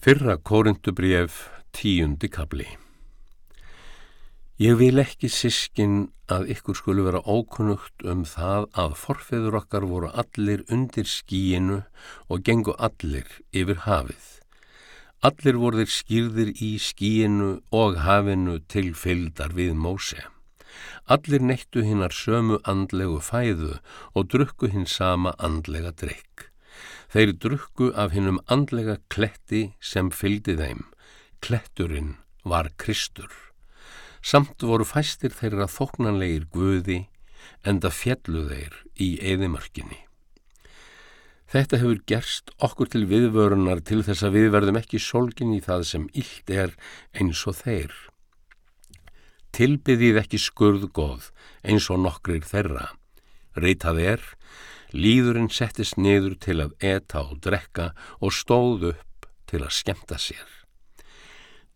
Fyrra Kórindubrjöf tíundi kabli Ég vil ekki sískin að ykkur skulu vera ókunnugt um það að forfeður okkar voru allir undir skíinu og gengu allir yfir hafið. Allir voru þeir skýrðir í skíinu og hafinu til fylgdar við Móse. Allir neittu hinnar sömu andlegu fæðu og drukku hinn sama andlega drikk. Þeir drukku af hinnum andlega kletti sem fylgdi þeim. Kletturinn var Kristur. Samt voru fæstir þeirra þóknanlegir guði enda fjallu þeir í eðimörkinni. Þetta hefur gerst okkur til viðvörunar til þess að við verðum ekki solgin í það sem illt er eins og þeir. Tilbyðið ekki skurðgóð eins og nokkrir þeirra. Reitað er Líðurinn settist niður til að eta og drekka og stóð upp til að skemta sér.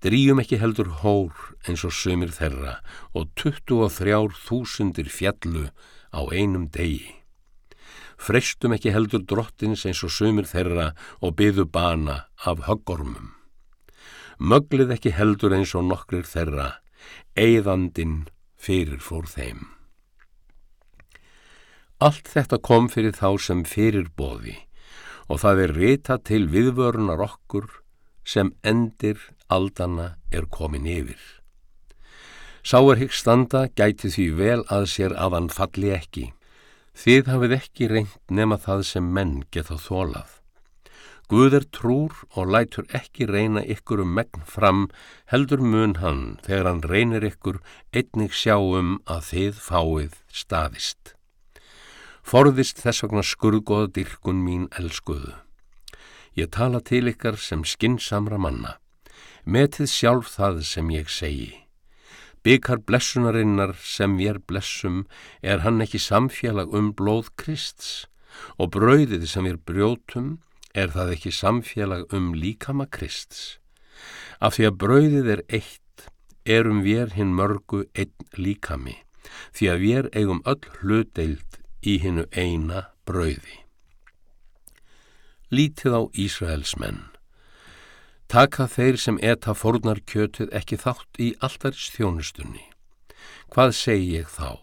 Dríum ekki heldur hór eins og sömur þeirra og 23 þúsundir fjallu á einum degi. Freistum ekki heldur drottins eins og sömur þeirra og byðu bana af höggormum. Möglið ekki heldur eins og nokkrir þeirra, eigðandin fyrir fór þeim. Allt þetta kom fyrir þá sem fyrir bóði og það er rita til viðvörunar okkur sem endir aldana er komin yfir. Sáar higg standa gæti því vel að sér að hann falli ekki. Þið hafið ekki reynd nema það sem menn geta þólað. Guð er trúr og lætur ekki reyna ykkur um megn fram heldur mun hann þegar hann reynir ykkur einnig sjáum að þið fáið staðist. Forðist þess vegna skurgoða dyrkun mín elskuðu. Ég tala til ykkar sem skinsamra manna. Metið sjálf það sem ég segi. Bykar blessunarinnar sem við er blessum er hann ekki samfélag um blóð Krists og brauðið sem við brjótum er það ekki samfélag um líkama Krists. Af því að brauðið er eitt erum við hinn mörgu einn líkami því að við eigum öll hlutdeild í hinnu eina brauði. Lítið á Ísraels menn. Taka þeir sem etta fornar kjötuð ekki þátt í alltaris þjónustunni. Hvað segi ég þá?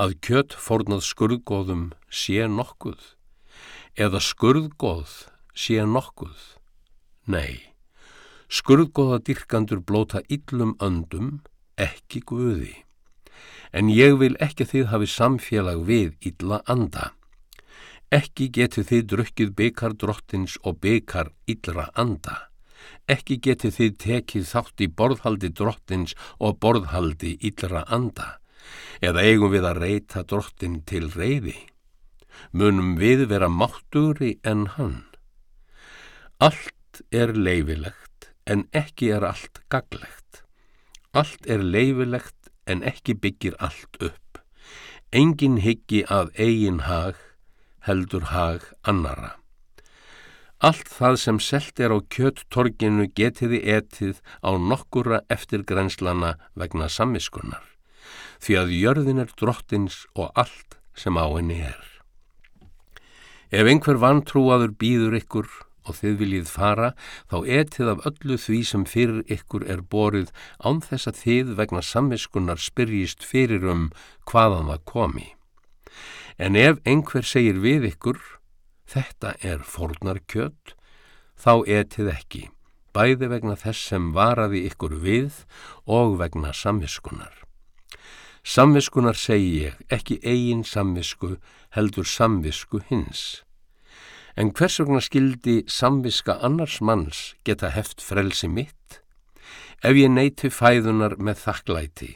Að kjött fornað skurðgóðum sé nokkuð? Eða skurðgóð sé nokkuð? Nei, skurðgóða dyrkandur blóta yllum öndum, ekki guði en ég vil ekki þið hafi samfélag við illa anda. Ekki getur þið drukkið byggar drottins og byggar illra anda. Ekki getur þið tekið þátt í borðhaldi drottins og borðhaldi illra anda. Eða eigum við að reyta drottin til reyði. Munum við vera máttugri en hann. Allt er leifilegt en ekki er allt gaglegt. Allt er leifilegt en ekki byggir allt upp. Engin higgi að eigin hag heldur hag annara. Allt það sem selt er á kjötttorginu getiði etið á nokkura eftir grenslana vegna samviskunnar, því að jörðin er drottins og allt sem á henni er. Ef einhver vantrúaður býður ykkur og þið viljið fara, þá etið af öllu því sem fyrir ykkur er borið án þess að þið vegna samviskunnar spyrjist fyrir um hvaðan það komi. En ef einhver segir við ykkur, þetta er fornar kjött, þá etið ekki, bæði vegna þess sem varaði ykkur við og vegna samviskunnar. Samviskunar segi ég, ekki eigin samvisku, heldur samvisku hins. En hvers vegna skildi samviska annars manns geta heft frelsi mitt? Ef ég neyti fæðunar með þakklæti,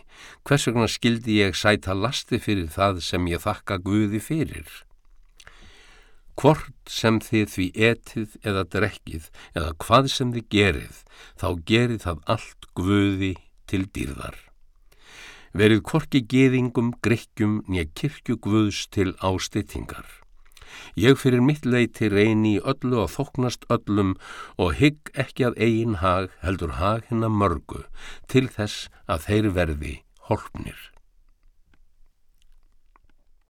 hvers vegna skildi ég sæta lasti fyrir það sem ég þakka Guði fyrir? Hvort sem þið því etið eða drekkið eða hvað sem þið gerið, þá gerið það allt Guði til dýrðar. Verið hvorki geðingum, greikkjum nýja kirkju Guðs til ástýtingar. Ég fyrir mitt leiti reyni í öllu og þoknast öllum og hygg ekki að eigin hag heldur hag hennar mörgu til þess að þeir verði holpnir.